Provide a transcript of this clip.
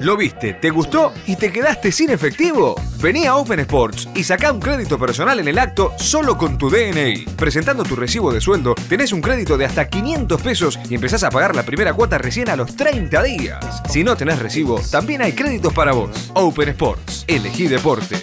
¿Lo viste? ¿Te gustó? ¿Y te quedaste sin efectivo? Vení a Open Sports y saca un crédito personal en el acto solo con tu DNI. Presentando tu recibo de sueldo, tenés un crédito de hasta 500 pesos y empezás a pagar la primera cuota recién a los 30 días. Si no tenés recibo, también hay créditos para vos. Open Sports. Elegí deporte.